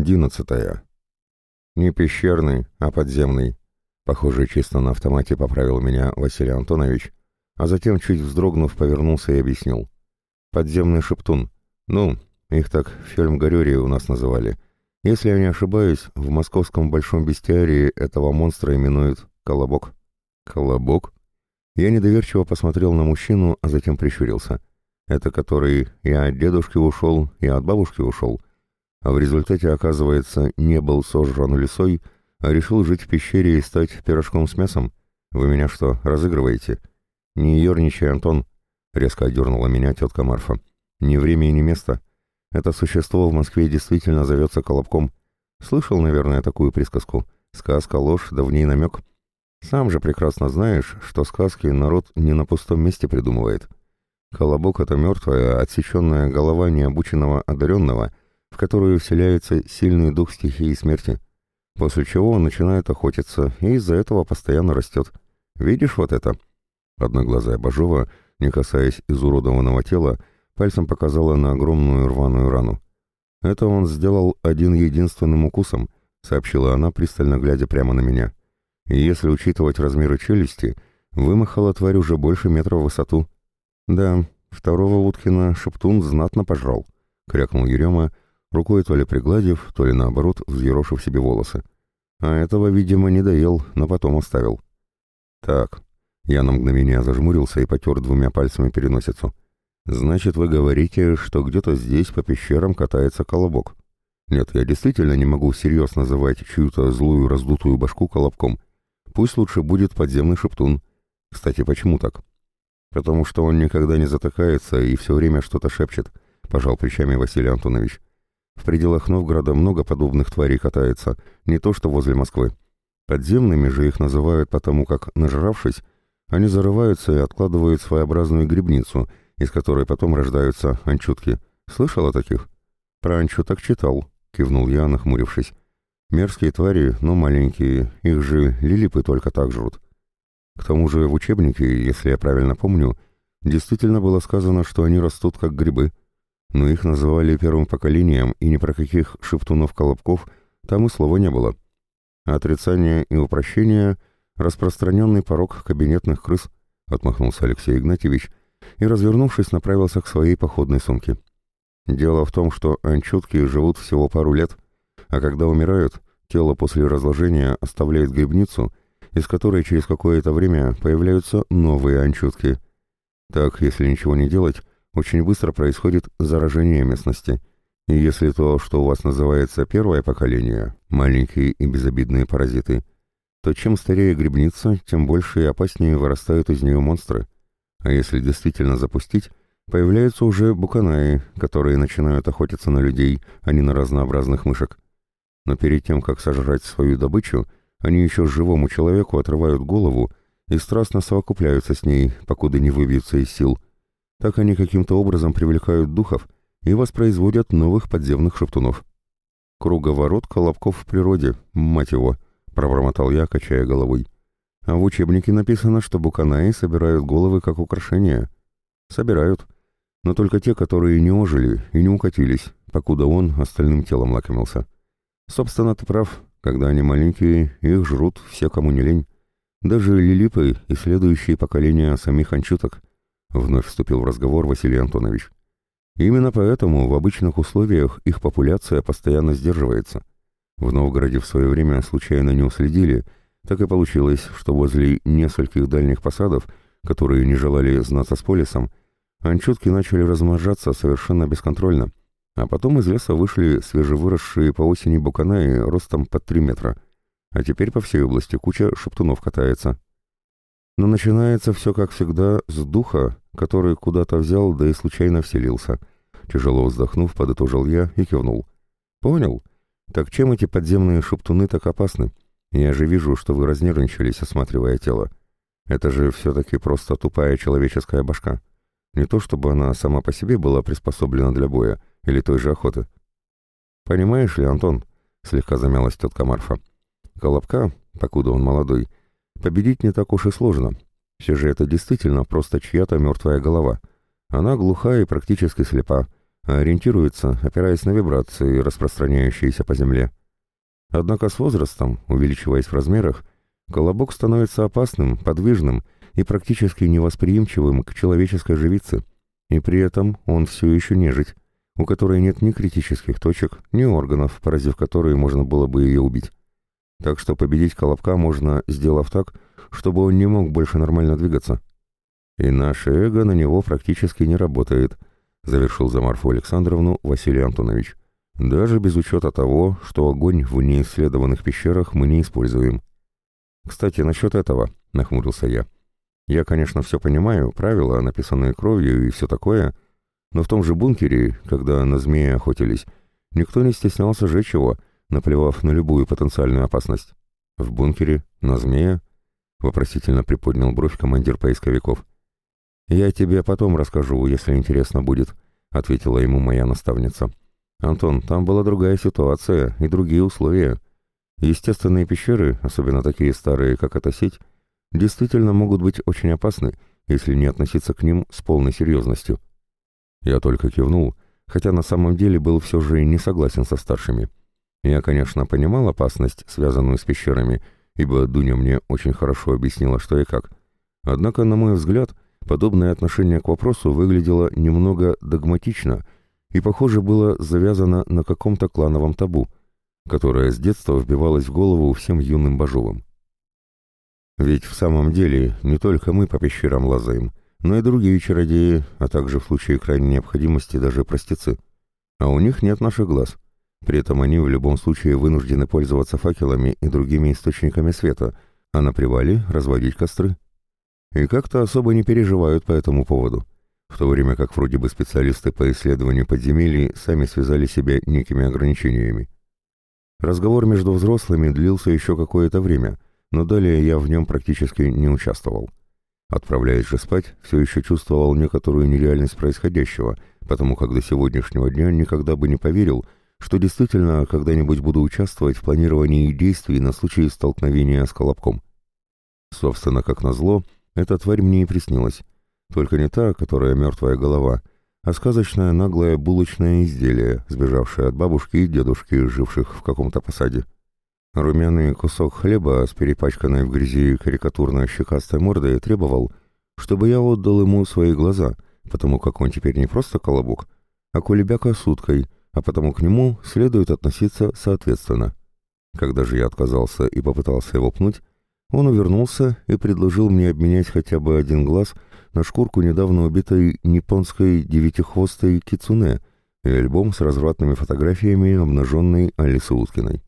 Одиннадцатая. Не пещерный, а подземный. Похоже, чисто на автомате поправил меня Василий Антонович, а затем, чуть вздрогнув, повернулся и объяснил. Подземный шептун. Ну, их так в Фельмгарёре у нас называли. Если я не ошибаюсь, в московском Большом Бестиарии этого монстра именуют Колобок. Колобок? Я недоверчиво посмотрел на мужчину, а затем прищурился. Это который и от дедушки ушел, и от бабушки ушел, а в результате, оказывается, не был сожран лесой, а решил жить в пещере и стать пирожком с мясом? Вы меня что, разыгрываете? Не ерничай, Антон, — резко одернула меня тетка Марфа. Ни время и ни место. Это существо в Москве действительно зовется Колобком. Слышал, наверное, такую присказку. Сказка ложь, да в ней намек. Сам же прекрасно знаешь, что сказки народ не на пустом месте придумывает. Колобок — это мертвая, отсеченная голова необученного одаренного, в которую вселяется сильный дух стихии смерти, после чего он начинает охотиться и из-за этого постоянно растет. Видишь вот это? Одноглазая Бажова, не касаясь изуродованного тела, пальцем показала на огромную рваную рану. «Это он сделал один единственным укусом», — сообщила она, пристально глядя прямо на меня. И если учитывать размеры челюсти, вымахала тварь уже больше метра в высоту. Да, второго Уткина Шептун знатно пожрал, крякнул Ерема, рукой то ли пригладив, то ли наоборот взъерошив себе волосы. А этого, видимо, не доел, но потом оставил. Так, я на мгновение зажмурился и потер двумя пальцами переносицу. Значит, вы говорите, что где-то здесь по пещерам катается колобок. Нет, я действительно не могу всерьез называть чью-то злую раздутую башку колобком. Пусть лучше будет подземный шептун. Кстати, почему так? Потому что он никогда не затыкается и все время что-то шепчет, пожал плечами Василий Антонович. В пределах Новгорода много подобных тварей катается, не то что возле Москвы. Подземными же их называют потому, как, нажравшись, они зарываются и откладывают своеобразную грибницу, из которой потом рождаются анчутки. Слышал о таких? Про анчуток читал, кивнул я, нахмурившись. Мерзкие твари, но маленькие, их же лилипы только так жрут. К тому же в учебнике, если я правильно помню, действительно было сказано, что они растут как грибы. Но их называли первым поколением, и ни про каких шептунов-колобков там и слова не было. Отрицание и упрощение — распространенный порог кабинетных крыс, отмахнулся Алексей Игнатьевич и, развернувшись, направился к своей походной сумке. Дело в том, что анчутки живут всего пару лет — а когда умирают, тело после разложения оставляет грибницу, из которой через какое-то время появляются новые анчутки. Так, если ничего не делать, очень быстро происходит заражение местности. И если то, что у вас называется первое поколение, маленькие и безобидные паразиты, то чем старее грибница, тем больше и опаснее вырастают из нее монстры. А если действительно запустить, появляются уже буканаи, которые начинают охотиться на людей, а не на разнообразных мышек но перед тем, как сожрать свою добычу, они еще живому человеку отрывают голову и страстно совокупляются с ней, покуда не выбьются из сил. Так они каким-то образом привлекают духов и воспроизводят новых подземных шептунов. «Круговорот колобков в природе, мать его!» — пробормотал я, качая головой. «А в учебнике написано, что буканаи собирают головы как украшения». «Собирают. Но только те, которые не ожили и не укатились, покуда он остальным телом лакомился». Собственно, ты прав. Когда они маленькие, их жрут все, кому не лень. Даже лилипы и следующие поколения самих анчуток. Вновь вступил в разговор Василий Антонович. Именно поэтому в обычных условиях их популяция постоянно сдерживается. В Новгороде в свое время случайно не уследили, так и получилось, что возле нескольких дальних посадов, которые не желали знаться с полисом, анчутки начали размножаться совершенно бесконтрольно, а потом из леса вышли свежевыросшие по осени буканаи ростом под три метра. А теперь по всей области куча шептунов катается. Но начинается все, как всегда, с духа, который куда-то взял, да и случайно вселился. Тяжело вздохнув, подытожил я и кивнул. «Понял. Так чем эти подземные шептуны так опасны? Я же вижу, что вы разнервничались, осматривая тело. Это же все-таки просто тупая человеческая башка. Не то чтобы она сама по себе была приспособлена для боя, или той же охоты. «Понимаешь ли, Антон?» — слегка замялась тетка Марфа. «Колобка, покуда он молодой, победить не так уж и сложно. Все же это действительно просто чья-то мертвая голова. Она глуха и практически слепа, а ориентируется, опираясь на вибрации, распространяющиеся по Земле. Однако с возрастом, увеличиваясь в размерах, колобок становится опасным, подвижным и практически невосприимчивым к человеческой живице, и при этом он все еще нежить, у которой нет ни критических точек, ни органов, поразив которые можно было бы ее убить. Так что победить Колобка можно, сделав так, чтобы он не мог больше нормально двигаться. И наше эго на него практически не работает, завершил за Марфу Александровну Василий Антонович. Даже без учета того, что огонь в неисследованных пещерах мы не используем. Кстати, насчет этого, нахмурился я. Я, конечно, все понимаю, правила, написанные кровью и все такое, но в том же бункере, когда на змеи охотились, никто не стеснялся жечь его, наплевав на любую потенциальную опасность. В бункере? На змея? Вопросительно приподнял бровь командир поисковиков. «Я тебе потом расскажу, если интересно будет», — ответила ему моя наставница. «Антон, там была другая ситуация и другие условия. Естественные пещеры, особенно такие старые, как эта сеть, действительно могут быть очень опасны, если не относиться к ним с полной серьезностью. Я только кивнул, хотя на самом деле был все же не согласен со старшими. Я, конечно, понимал опасность, связанную с пещерами, ибо Дуня мне очень хорошо объяснила, что и как. Однако, на мой взгляд, подобное отношение к вопросу выглядело немного догматично и, похоже, было завязано на каком-то клановом табу, которое с детства вбивалось в голову всем юным Бажовым. Ведь в самом деле не только мы по пещерам лазаем, но и другие чародеи, а также в случае крайней необходимости даже простецы. А у них нет наших глаз. При этом они в любом случае вынуждены пользоваться факелами и другими источниками света, а на привале разводить костры. И как-то особо не переживают по этому поводу, в то время как вроде бы специалисты по исследованию подземелий сами связали себя некими ограничениями. Разговор между взрослыми длился еще какое-то время — но далее я в нем практически не участвовал. Отправляясь же спать, все еще чувствовал некоторую нереальность происходящего, потому как до сегодняшнего дня никогда бы не поверил, что действительно когда-нибудь буду участвовать в планировании действий на случай столкновения с Колобком. Собственно, как назло, эта тварь мне и приснилась. Только не та, которая мертвая голова, а сказочное наглое булочное изделие, сбежавшее от бабушки и дедушки, живших в каком-то посаде. Румяный кусок хлеба с перепачканной в грязи карикатурно-щекастой мордой требовал, чтобы я отдал ему свои глаза, потому как он теперь не просто колобок, а кулебяка с уткой, а потому к нему следует относиться соответственно. Когда же я отказался и попытался его пнуть, он увернулся и предложил мне обменять хотя бы один глаз на шкурку недавно убитой японской девятихвостой кицуне и альбом с развратными фотографиями обнаженной Алисы Уткиной.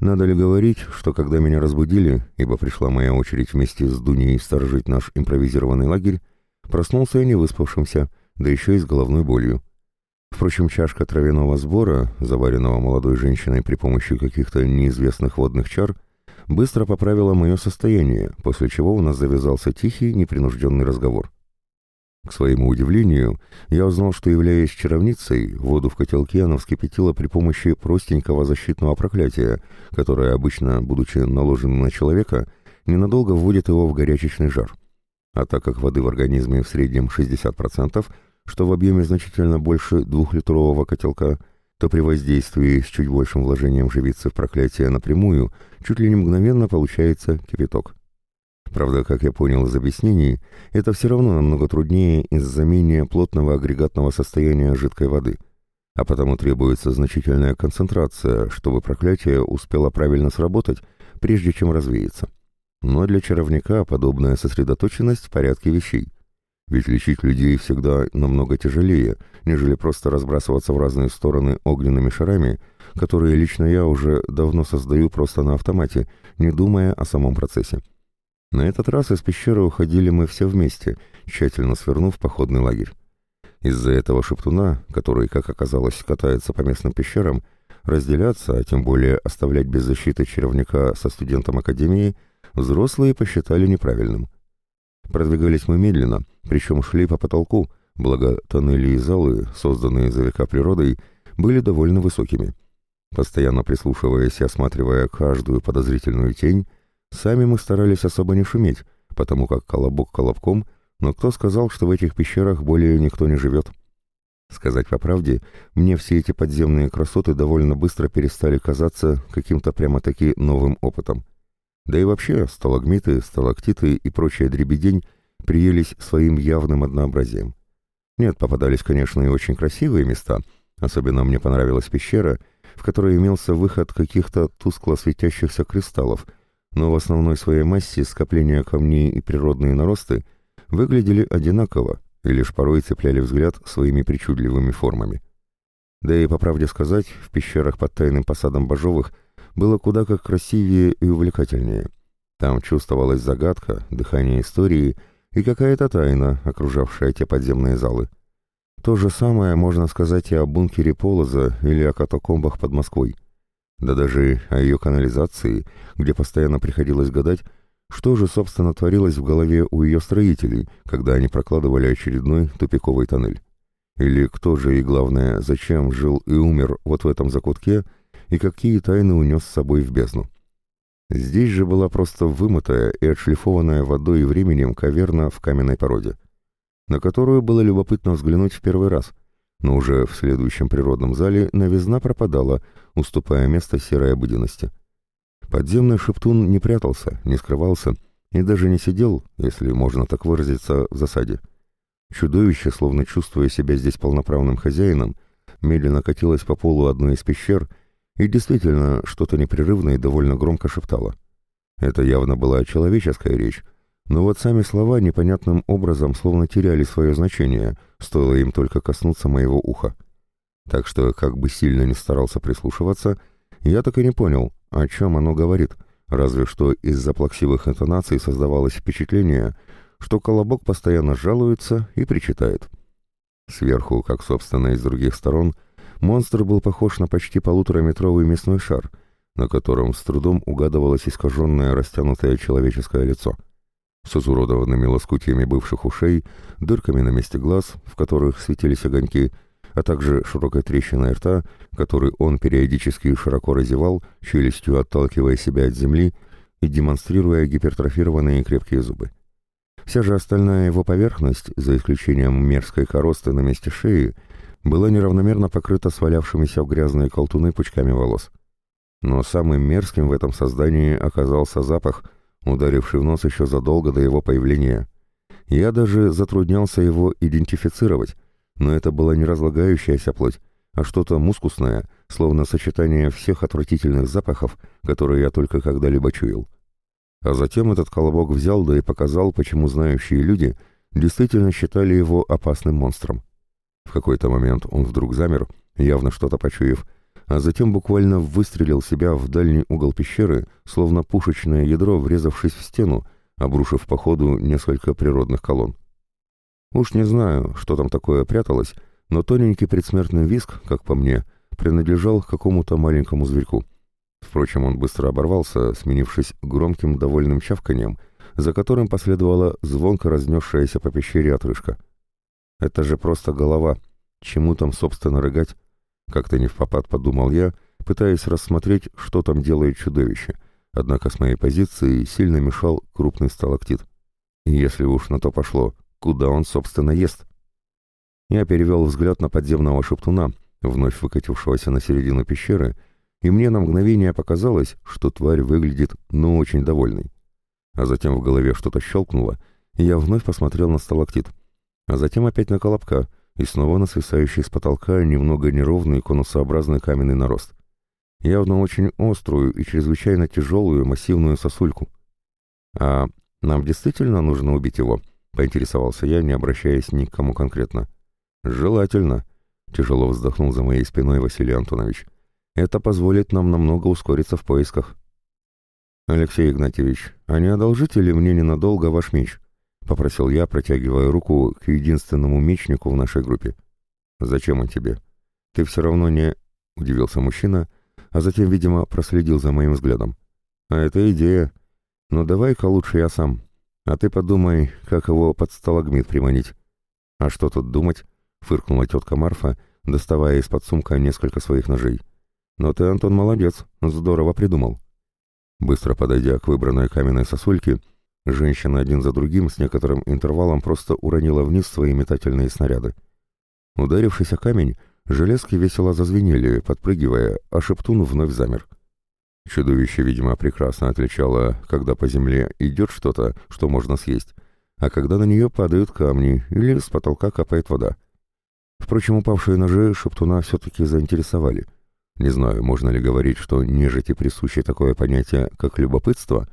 Надо ли говорить, что когда меня разбудили, ибо пришла моя очередь вместе с Дуней сторожить наш импровизированный лагерь, проснулся я не выспавшимся, да еще и с головной болью. Впрочем, чашка травяного сбора, заваренного молодой женщиной при помощи каких-то неизвестных водных чар, быстро поправила мое состояние, после чего у нас завязался тихий, непринужденный разговор. К своему удивлению, я узнал, что, являясь чаровницей, воду в котелке она вскипятила при помощи простенького защитного проклятия, которое обычно, будучи наложенным на человека, ненадолго вводит его в горячечный жар. А так как воды в организме в среднем 60%, что в объеме значительно больше двухлитрового котелка, то при воздействии с чуть большим вложением живицы в проклятие напрямую чуть ли не мгновенно получается кипяток. Правда, как я понял из объяснений, это все равно намного труднее из-за менее плотного агрегатного состояния жидкой воды, а потому требуется значительная концентрация, чтобы проклятие успело правильно сработать, прежде чем развеяться. Но для чаровника подобная сосредоточенность в порядке вещей. Ведь лечить людей всегда намного тяжелее, нежели просто разбрасываться в разные стороны огненными шарами, которые лично я уже давно создаю просто на автомате, не думая о самом процессе. На этот раз из пещеры уходили мы все вместе, тщательно свернув походный лагерь. Из-за этого шептуна, который, как оказалось, катается по местным пещерам, разделяться, а тем более оставлять без защиты чаровника со студентом академии, взрослые посчитали неправильным. Продвигались мы медленно, причем шли по потолку, благо тоннели и залы, созданные за века природой, были довольно высокими. Постоянно прислушиваясь и осматривая каждую подозрительную тень, Сами мы старались особо не шуметь, потому как колобок колобком, но кто сказал, что в этих пещерах более никто не живет? Сказать по правде, мне все эти подземные красоты довольно быстро перестали казаться каким-то прямо-таки новым опытом. Да и вообще, сталагмиты, сталактиты и прочая дребедень приелись своим явным однообразием. Нет, попадались, конечно, и очень красивые места, особенно мне понравилась пещера, в которой имелся выход каких-то тускло светящихся кристаллов, но в основной своей массе скопления камней и природные наросты выглядели одинаково, и лишь порой цепляли взгляд своими причудливыми формами. Да и, по правде сказать, в пещерах под тайным посадом Бажовых было куда как красивее и увлекательнее. Там чувствовалась загадка, дыхание истории и какая-то тайна, окружавшая те подземные залы. То же самое можно сказать и о бункере Полоза или о катакомбах под Москвой. Да даже о ее канализации, где постоянно приходилось гадать, что же, собственно, творилось в голове у ее строителей, когда они прокладывали очередной тупиковый тоннель? Или кто же и, главное, зачем жил и умер вот в этом закутке, и какие тайны унес с собой в бездну? Здесь же была просто вымытая и отшлифованная водой и временем каверна в каменной породе, на которую было любопытно взглянуть в первый раз, но уже в следующем природном зале новизна пропадала, уступая место серой обыденности. Подземный шептун не прятался, не скрывался и даже не сидел, если можно так выразиться, в засаде. Чудовище, словно чувствуя себя здесь полноправным хозяином, медленно катилось по полу одной из пещер и действительно что-то непрерывно и довольно громко шептало. Это явно была человеческая речь, но вот сами слова непонятным образом словно теряли свое значение, стоило им только коснуться моего уха. Так что, как бы сильно ни старался прислушиваться, я так и не понял, о чем оно говорит, разве что из-за плаксивых интонаций создавалось впечатление, что Колобок постоянно жалуется и причитает. Сверху, как, собственно, из других сторон, монстр был похож на почти полутораметровый мясной шар, на котором с трудом угадывалось искаженное растянутое человеческое лицо с изуродованными лоскутьями бывших ушей, дырками на месте глаз, в которых светились огоньки, а также широкой трещиной рта, который он периодически широко разевал, челюстью отталкивая себя от земли и демонстрируя гипертрофированные крепкие зубы. Вся же остальная его поверхность, за исключением мерзкой коросты на месте шеи, была неравномерно покрыта свалявшимися в грязные колтуны пучками волос. Но самым мерзким в этом создании оказался запах, ударивший в нос еще задолго до его появления. Я даже затруднялся его идентифицировать, но это была не разлагающаяся плоть, а что-то мускусное, словно сочетание всех отвратительных запахов, которые я только когда-либо чуял. А затем этот колобок взял да и показал, почему знающие люди действительно считали его опасным монстром. В какой-то момент он вдруг замер, явно что-то почуяв, а затем буквально выстрелил себя в дальний угол пещеры, словно пушечное ядро, врезавшись в стену, обрушив по ходу несколько природных колонн. Уж не знаю, что там такое пряталось, но тоненький предсмертный виск, как по мне, принадлежал какому-то маленькому зверьку. Впрочем, он быстро оборвался, сменившись громким довольным чавканьем, за которым последовала звонко разнесшаяся по пещере отрыжка. «Это же просто голова. Чему там, собственно, рыгать?» Как-то не в попад подумал я, пытаясь рассмотреть, что там делает чудовище, однако с моей позиции сильно мешал крупный сталактит. И если уж на то пошло, Куда он, собственно, ест? Я перевел взгляд на подземного шептуна, вновь выкатившегося на середину пещеры, и мне на мгновение показалось, что тварь выглядит ну очень довольной. А затем в голове что-то щелкнуло, и я вновь посмотрел на сталактит, а затем опять на колобка, и снова на свисающий с потолка немного неровный конусообразный каменный нарост. Явно очень острую и чрезвычайно тяжелую массивную сосульку. А нам действительно нужно убить его? — поинтересовался я, не обращаясь ни к кому конкретно. «Желательно», — тяжело вздохнул за моей спиной Василий Антонович. «Это позволит нам намного ускориться в поисках». «Алексей Игнатьевич, а не одолжите ли мне ненадолго ваш меч?» — попросил я, протягивая руку к единственному мечнику в нашей группе. «Зачем он тебе? Ты все равно не...» — удивился мужчина, а затем, видимо, проследил за моим взглядом. «А это идея. Но давай-ка лучше я сам. А ты подумай, как его под сталагмит приманить. А что тут думать? Фыркнула тетка Марфа, доставая из-под сумка несколько своих ножей. Но ты, Антон, молодец, здорово придумал. Быстро подойдя к выбранной каменной сосульке, женщина один за другим с некоторым интервалом просто уронила вниз свои метательные снаряды. Ударившись о камень, железки весело зазвенели, подпрыгивая, а Шептун вновь замер. Чудовище, видимо, прекрасно отличало, когда по земле идет что-то, что можно съесть, а когда на нее падают камни или с потолка капает вода. Впрочем, упавшие ножи Шептуна все-таки заинтересовали. Не знаю, можно ли говорить, что нежити присуще такое понятие, как любопытство,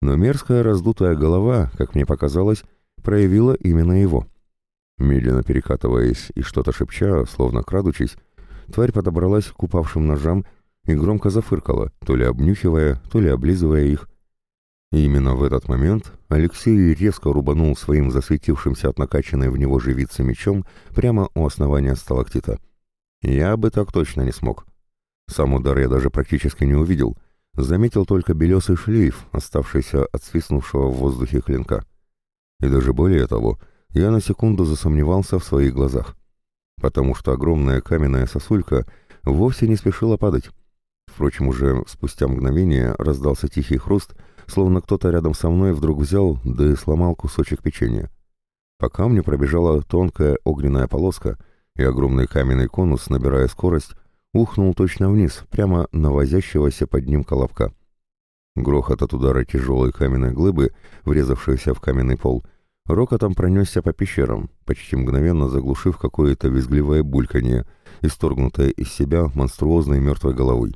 но мерзкая раздутая голова, как мне показалось, проявила именно его. Медленно перекатываясь и что-то шепча, словно крадучись, тварь подобралась к упавшим ножам и громко зафыркала, то ли обнюхивая, то ли облизывая их. И именно в этот момент Алексей резко рубанул своим засветившимся от накачанной в него живицы мечом прямо у основания сталактита. Я бы так точно не смог. Сам удар я даже практически не увидел, заметил только белесый шлейф, оставшийся от свистнувшего в воздухе клинка. И даже более того, я на секунду засомневался в своих глазах, потому что огромная каменная сосулька вовсе не спешила падать. Впрочем, уже спустя мгновение раздался тихий хруст, словно кто-то рядом со мной вдруг взял, да и сломал кусочек печенья. По камню пробежала тонкая огненная полоска, и огромный каменный конус, набирая скорость, ухнул точно вниз, прямо на возящегося под ним колобка. Грохот от удара тяжелой каменной глыбы, врезавшейся в каменный пол, рокотом пронесся по пещерам, почти мгновенно заглушив какое-то визгливое бульканье, исторгнутое из себя монструозной мертвой головой.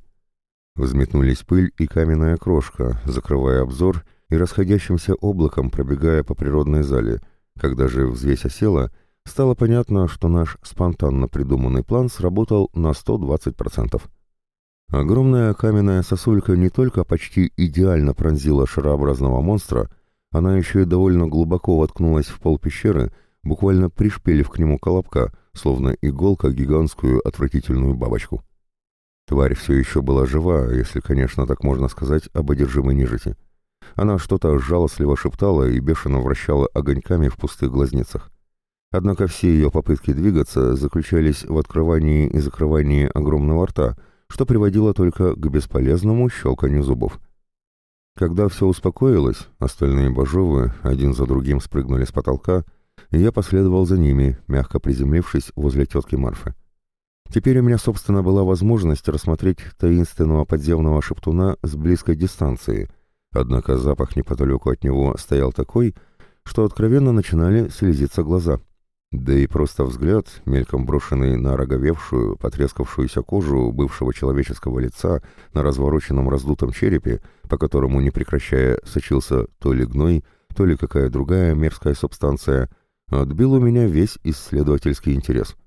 Взметнулись пыль и каменная крошка, закрывая обзор и расходящимся облаком пробегая по природной зале. Когда же взвесь осела, стало понятно, что наш спонтанно придуманный план сработал на 120%. Огромная каменная сосулька не только почти идеально пронзила шарообразного монстра, она еще и довольно глубоко воткнулась в пол пещеры, буквально пришпилив к нему колобка, словно иголка гигантскую отвратительную бабочку. Тварь все еще была жива, если, конечно, так можно сказать, об одержимой нежити. Она что-то жалостливо шептала и бешено вращала огоньками в пустых глазницах. Однако все ее попытки двигаться заключались в открывании и закрывании огромного рта, что приводило только к бесполезному щелканью зубов. Когда все успокоилось, остальные божовы один за другим спрыгнули с потолка, и я последовал за ними, мягко приземлившись возле тетки Марфы. Теперь у меня, собственно, была возможность рассмотреть таинственного подземного шептуна с близкой дистанции, однако запах неподалеку от него стоял такой, что откровенно начинали слезиться глаза. Да и просто взгляд, мельком брошенный на роговевшую, потрескавшуюся кожу бывшего человеческого лица на развороченном раздутом черепе, по которому, не прекращая, сочился то ли гной, то ли какая другая мерзкая субстанция, отбил у меня весь исследовательский интерес. —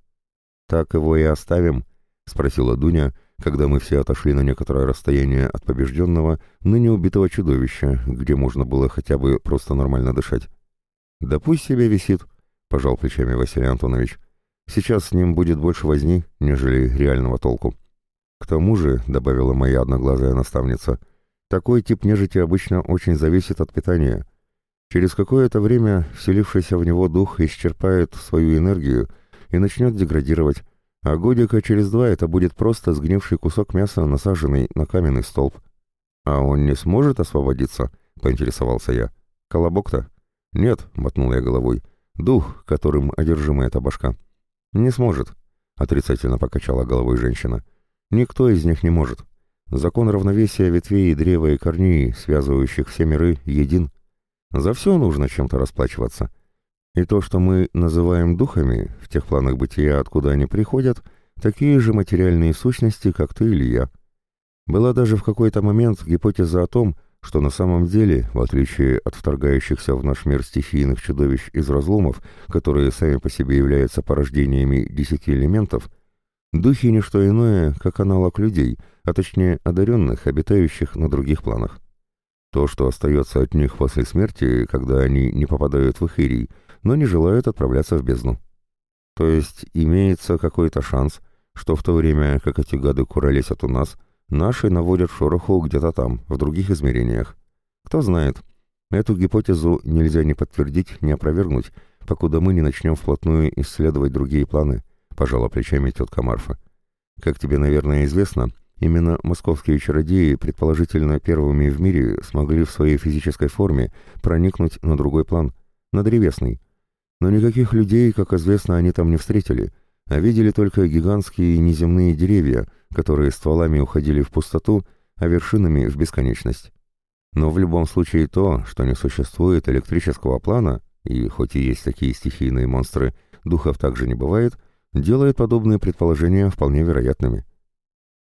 «Так его и оставим?» — спросила Дуня, когда мы все отошли на некоторое расстояние от побежденного, ныне убитого чудовища, где можно было хотя бы просто нормально дышать. «Да пусть себе висит», — пожал плечами Василий Антонович. «Сейчас с ним будет больше возни, нежели реального толку». «К тому же», — добавила моя одноглазая наставница, — «такой тип нежити обычно очень зависит от питания. Через какое-то время вселившийся в него дух исчерпает свою энергию, — и начнет деградировать, а годика через два это будет просто сгнивший кусок мяса, насаженный на каменный столб. «А он не сможет освободиться?» — поинтересовался я. «Колобок-то?» «Нет», — мотнул я головой. «Дух, которым одержима эта башка». «Не сможет», — отрицательно покачала головой женщина. «Никто из них не может. Закон равновесия ветвей, древа и корней, связывающих все миры, един. За все нужно чем-то расплачиваться. И то, что мы называем духами, в тех планах бытия, откуда они приходят, такие же материальные сущности, как ты или я. Была даже в какой-то момент гипотеза о том, что на самом деле, в отличие от вторгающихся в наш мир стихийных чудовищ из разломов, которые сами по себе являются порождениями десяти элементов, духи — не что иное, как аналог людей, а точнее одаренных, обитающих на других планах. То, что остается от них после смерти, когда они не попадают в Эхирий, но не желают отправляться в бездну. То есть имеется какой-то шанс, что в то время, как эти гады куролесят у нас, наши наводят шороху где-то там, в других измерениях. Кто знает, эту гипотезу нельзя ни подтвердить, ни опровергнуть, покуда мы не начнем вплотную исследовать другие планы, пожала плечами тетка Марфа. Как тебе, наверное, известно, именно московские чародеи, предположительно первыми в мире, смогли в своей физической форме проникнуть на другой план, на древесный, но никаких людей, как известно, они там не встретили, а видели только гигантские неземные деревья, которые стволами уходили в пустоту, а вершинами в бесконечность. Но в любом случае то, что не существует электрического плана, и хоть и есть такие стихийные монстры, духов также не бывает, делает подобные предположения вполне вероятными.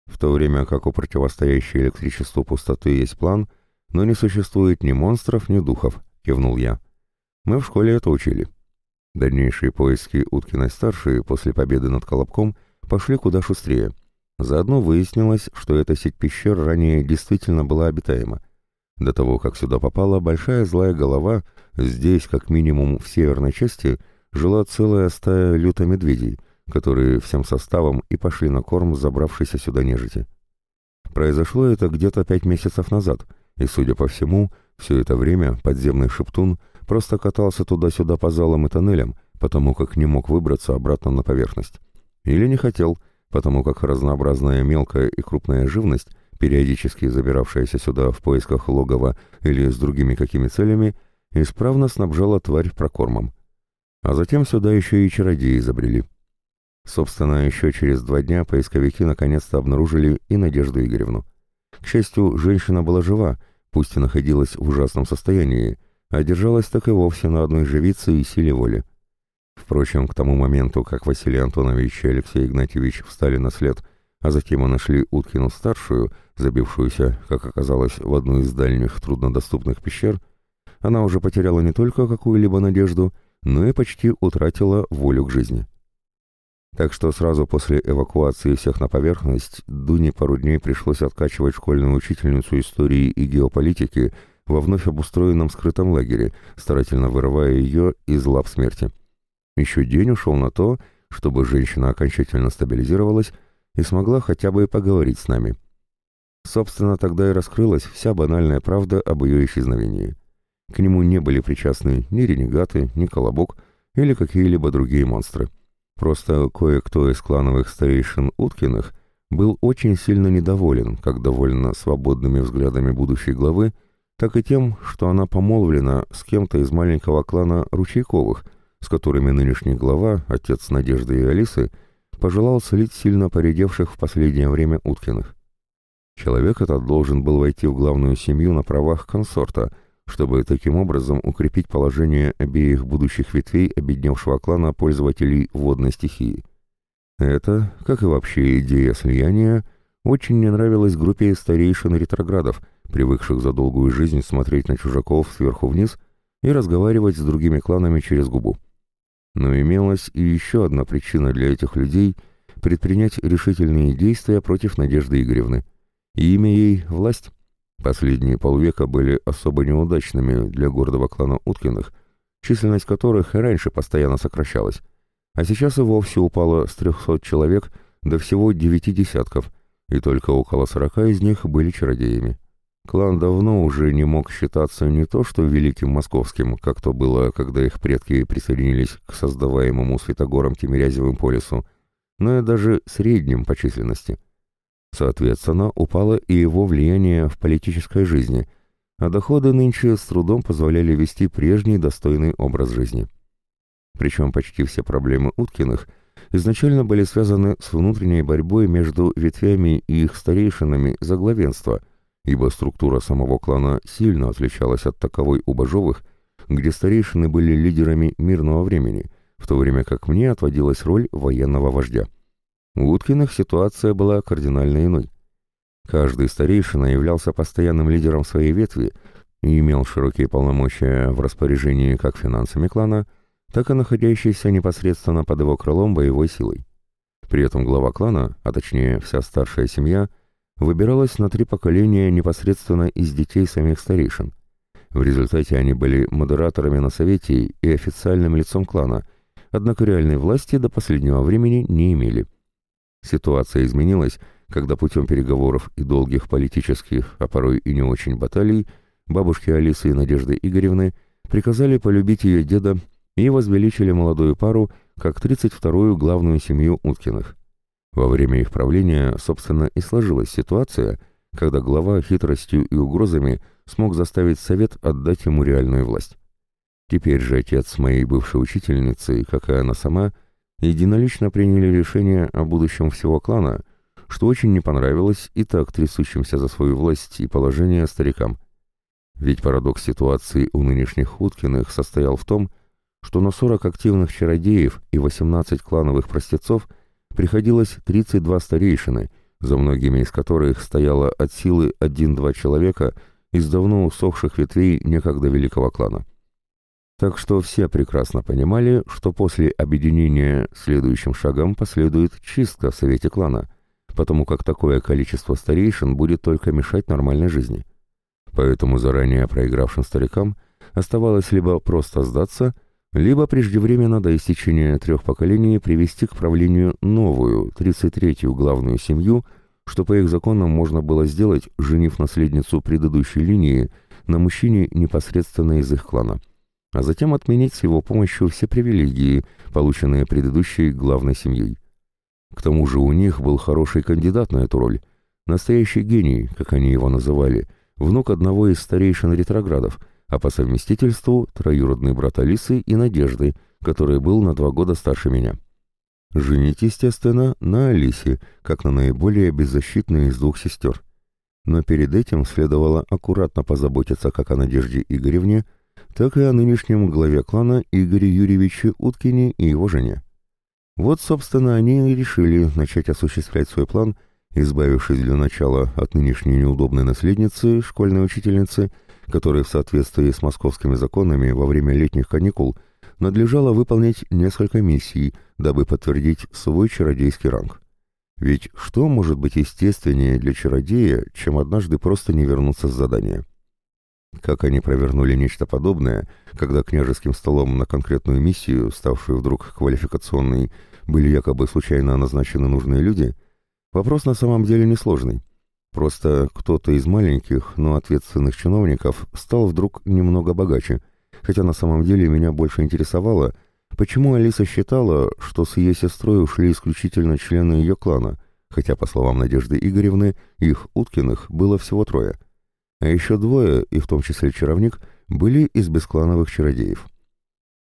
В то время как у противостоящей электричеству пустоты есть план, но не существует ни монстров, ни духов, кивнул я. Мы в школе это учили. Дальнейшие поиски Уткиной-старшей после победы над Колобком пошли куда шустрее. Заодно выяснилось, что эта сеть пещер ранее действительно была обитаема. До того, как сюда попала большая злая голова, здесь, как минимум в северной части, жила целая стая люто-медведей, которые всем составом и пошли на корм забравшейся сюда нежити. Произошло это где-то пять месяцев назад, и, судя по всему, все это время подземный шептун просто катался туда-сюда по залам и тоннелям, потому как не мог выбраться обратно на поверхность. Или не хотел, потому как разнообразная мелкая и крупная живность периодически забиравшаяся сюда в поисках логова или с другими какими целями, исправно снабжала тварь прокормом. А затем сюда еще и чародеи забрели. Собственно, еще через два дня поисковики наконец-то обнаружили и Надежду Игоревну. К счастью, женщина была жива, пусть и находилась в ужасном состоянии, а держалась так и вовсе на одной живице и силе воли. Впрочем, к тому моменту, как Василий Антонович и Алексей Игнатьевич встали на след а затем мы нашли Уткину-старшую, забившуюся, как оказалось, в одну из дальних труднодоступных пещер, она уже потеряла не только какую-либо надежду, но и почти утратила волю к жизни. Так что сразу после эвакуации всех на поверхность Дуне пару дней пришлось откачивать школьную учительницу истории и геополитики во вновь обустроенном скрытом лагере, старательно вырывая ее из лап смерти. Еще день ушел на то, чтобы женщина окончательно стабилизировалась и смогла хотя бы поговорить с нами. Собственно, тогда и раскрылась вся банальная правда об ее исчезновении. К нему не были причастны ни ренегаты, ни колобок или какие-либо другие монстры. Просто кое-кто из клановых старейшин Уткиных был очень сильно недоволен как довольно свободными взглядами будущей главы, так и тем, что она помолвлена с кем-то из маленького клана Ручейковых, с которыми нынешний глава, отец Надежды и Алисы, пожелал слить сильно поредевших в последнее время Уткиных. Человек этот должен был войти в главную семью на правах консорта, чтобы таким образом укрепить положение обеих будущих ветвей обедневшего клана пользователей водной стихии. Это, как и вообще идея слияния, очень не нравилась группе старейшин ретроградов, привыкших за долгую жизнь смотреть на чужаков сверху вниз и разговаривать с другими кланами через губу. Но имелась и еще одна причина для этих людей предпринять решительные действия против Надежды Игоревны. И имя ей — власть. Последние полвека были особо неудачными для гордого клана Уткиных, численность которых раньше постоянно сокращалась, а сейчас и вовсе упала с трехсот человек до всего девяти десятков, и только около сорока из них были чародеями. Клан давно уже не мог считаться не то что великим московским, как то было, когда их предки присоединились к создаваемому Святогором Тимирязевым полису, но и даже средним по численности. Соответственно, упало и его влияние в политической жизни, а доходы нынче с трудом позволяли вести прежний достойный образ жизни. Причем почти все проблемы Уткиных изначально были связаны с внутренней борьбой между ветвями и их старейшинами за главенство – ибо структура самого клана сильно отличалась от таковой у Бажовых, где старейшины были лидерами мирного времени, в то время как мне отводилась роль военного вождя. У Уткиных ситуация была кардинально иной. Каждый старейшина являлся постоянным лидером своей ветви и имел широкие полномочия в распоряжении как финансами клана, так и находящейся непосредственно под его крылом боевой силой. При этом глава клана, а точнее вся старшая семья, выбиралась на три поколения непосредственно из детей самих старейшин. В результате они были модераторами на совете и официальным лицом клана, однако реальной власти до последнего времени не имели. Ситуация изменилась, когда путем переговоров и долгих политических, а порой и не очень баталий, бабушки Алисы и Надежды Игоревны приказали полюбить ее деда и возвеличили молодую пару как 32-ю главную семью Уткиных. Во время их правления, собственно, и сложилась ситуация, когда глава хитростью и угрозами смог заставить совет отдать ему реальную власть. Теперь же отец моей бывшей учительницы, как и она сама, единолично приняли решение о будущем всего клана, что очень не понравилось и так трясущимся за свою власть и положение старикам. Ведь парадокс ситуации у нынешних Уткиных состоял в том, что на 40 активных чародеев и 18 клановых простецов приходилось 32 старейшины, за многими из которых стояло от силы один-два человека из давно усохших ветвей некогда великого клана. Так что все прекрасно понимали, что после объединения следующим шагом последует чистка в Совете клана, потому как такое количество старейшин будет только мешать нормальной жизни. Поэтому заранее проигравшим старикам оставалось либо просто сдаться, либо преждевременно до истечения трех поколений привести к правлению новую, 33-ю главную семью, что по их законам можно было сделать, женив наследницу предыдущей линии на мужчине непосредственно из их клана, а затем отменить с его помощью все привилегии, полученные предыдущей главной семьей. К тому же у них был хороший кандидат на эту роль, настоящий гений, как они его называли, внук одного из старейшин ретроградов, а по совместительству троюродный брат Алисы и Надежды, который был на два года старше меня. Женить, естественно, на Алисе, как на наиболее беззащитной из двух сестер. Но перед этим следовало аккуратно позаботиться как о Надежде Игоревне, так и о нынешнем главе клана Игоре Юрьевиче Уткине и его жене. Вот, собственно, они и решили начать осуществлять свой план, избавившись для начала от нынешней неудобной наследницы, школьной учительницы, которой в соответствии с московскими законами во время летних каникул – надлежало выполнить несколько миссий, дабы подтвердить свой чародейский ранг. Ведь что может быть естественнее для чародея, чем однажды просто не вернуться с задания? Как они провернули нечто подобное, когда княжеским столом на конкретную миссию, ставшую вдруг квалификационной, были якобы случайно назначены нужные люди, вопрос на самом деле несложный. Просто кто-то из маленьких, но ответственных чиновников стал вдруг немного богаче, хотя на самом деле меня больше интересовало, почему Алиса считала, что с ее сестрой ушли исключительно члены ее клана, хотя, по словам Надежды Игоревны, их, Уткиных, было всего трое. А еще двое, и в том числе чаровник, были из бесклановых чародеев.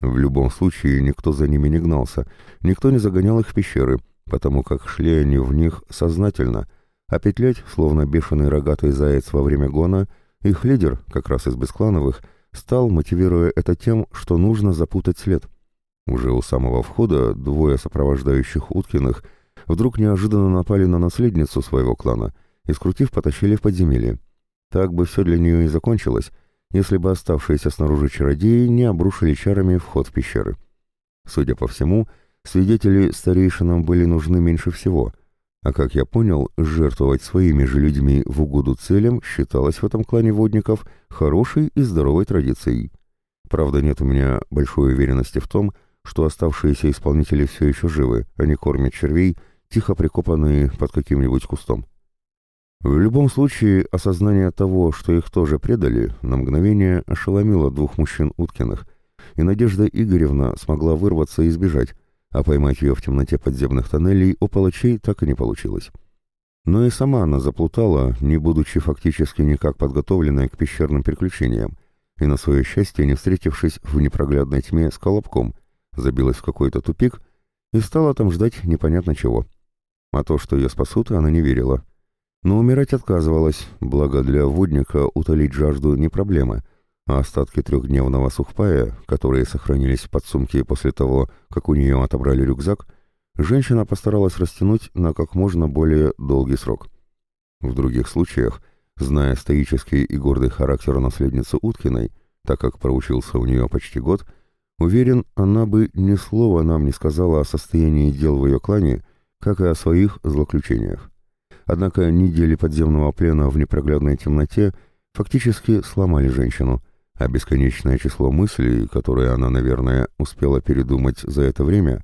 В любом случае никто за ними не гнался, никто не загонял их в пещеры, потому как шли они в них сознательно, а петлять, словно бешеный рогатый заяц во время гона, их лидер, как раз из бесклановых, стал, мотивируя это тем, что нужно запутать след. Уже у самого входа двое сопровождающих Уткиных вдруг неожиданно напали на наследницу своего клана и, скрутив, потащили в подземелье. Так бы все для нее и закончилось, если бы оставшиеся снаружи чародеи не обрушили чарами вход в пещеры. Судя по всему, свидетели старейшинам были нужны меньше всего — а как я понял, жертвовать своими же людьми в угоду целям считалось в этом клане водников хорошей и здоровой традицией. Правда, нет у меня большой уверенности в том, что оставшиеся исполнители все еще живы, они кормят червей, тихо прикопанные под каким-нибудь кустом. В любом случае, осознание того, что их тоже предали, на мгновение ошеломило двух мужчин Уткиных, и Надежда Игоревна смогла вырваться и сбежать, а поймать ее в темноте подземных тоннелей у палачей так и не получилось. Но и сама она заплутала, не будучи фактически никак подготовленной к пещерным приключениям, и на свое счастье, не встретившись в непроглядной тьме с колобком, забилась в какой-то тупик и стала там ждать непонятно чего. А то, что ее спасут, она не верила. Но умирать отказывалась, благо для водника утолить жажду не проблема — а остатки трехдневного сухпая, которые сохранились в подсумке после того, как у нее отобрали рюкзак, женщина постаралась растянуть на как можно более долгий срок. В других случаях, зная стоический и гордый характер наследницы Уткиной, так как проучился у нее почти год, уверен, она бы ни слова нам не сказала о состоянии дел в ее клане, как и о своих злоключениях. Однако недели подземного плена в непроглядной темноте фактически сломали женщину – а бесконечное число мыслей, которые она, наверное, успела передумать за это время,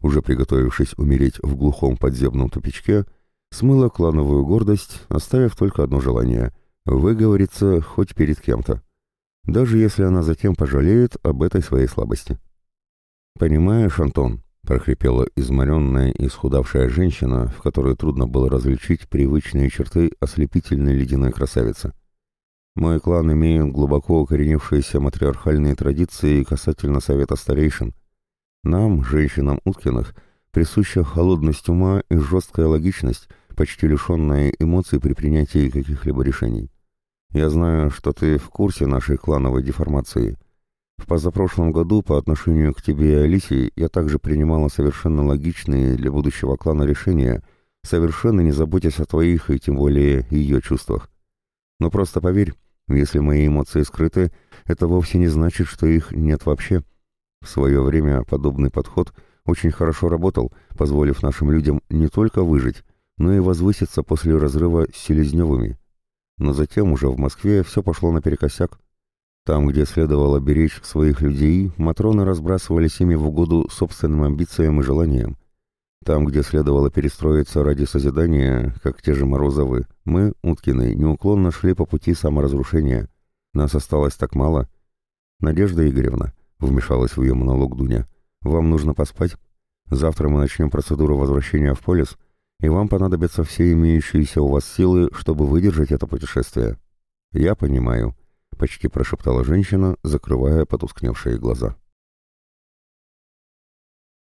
уже приготовившись умереть в глухом подземном тупичке, смыло клановую гордость, оставив только одно желание — выговориться хоть перед кем-то, даже если она затем пожалеет об этой своей слабости. «Понимаешь, Антон», — прохрипела изморенная и исхудавшая женщина, в которой трудно было различить привычные черты ослепительной ледяной красавицы, — мой клан имеет глубоко укоренившиеся матриархальные традиции касательно совета старейшин. Нам, женщинам Уткиных, присуща холодность ума и жесткая логичность, почти лишенная эмоций при принятии каких-либо решений. Я знаю, что ты в курсе нашей клановой деформации. В позапрошлом году по отношению к тебе и Алисе я также принимала совершенно логичные для будущего клана решения, совершенно не заботясь о твоих и тем более ее чувствах. Но просто поверь, если мои эмоции скрыты, это вовсе не значит, что их нет вообще. В свое время подобный подход очень хорошо работал, позволив нашим людям не только выжить, но и возвыситься после разрыва с Селезневыми. Но затем уже в Москве все пошло наперекосяк. Там, где следовало беречь своих людей, матроны разбрасывались ими в угоду собственным амбициям и желаниям. Там, где следовало перестроиться ради созидания, как те же Морозовы, мы, Уткины, неуклонно шли по пути саморазрушения. Нас осталось так мало. Надежда Игоревна, — вмешалась в ее монолог Дуня, — вам нужно поспать. Завтра мы начнем процедуру возвращения в полис, и вам понадобятся все имеющиеся у вас силы, чтобы выдержать это путешествие. Я понимаю, — почти прошептала женщина, закрывая потускневшие глаза.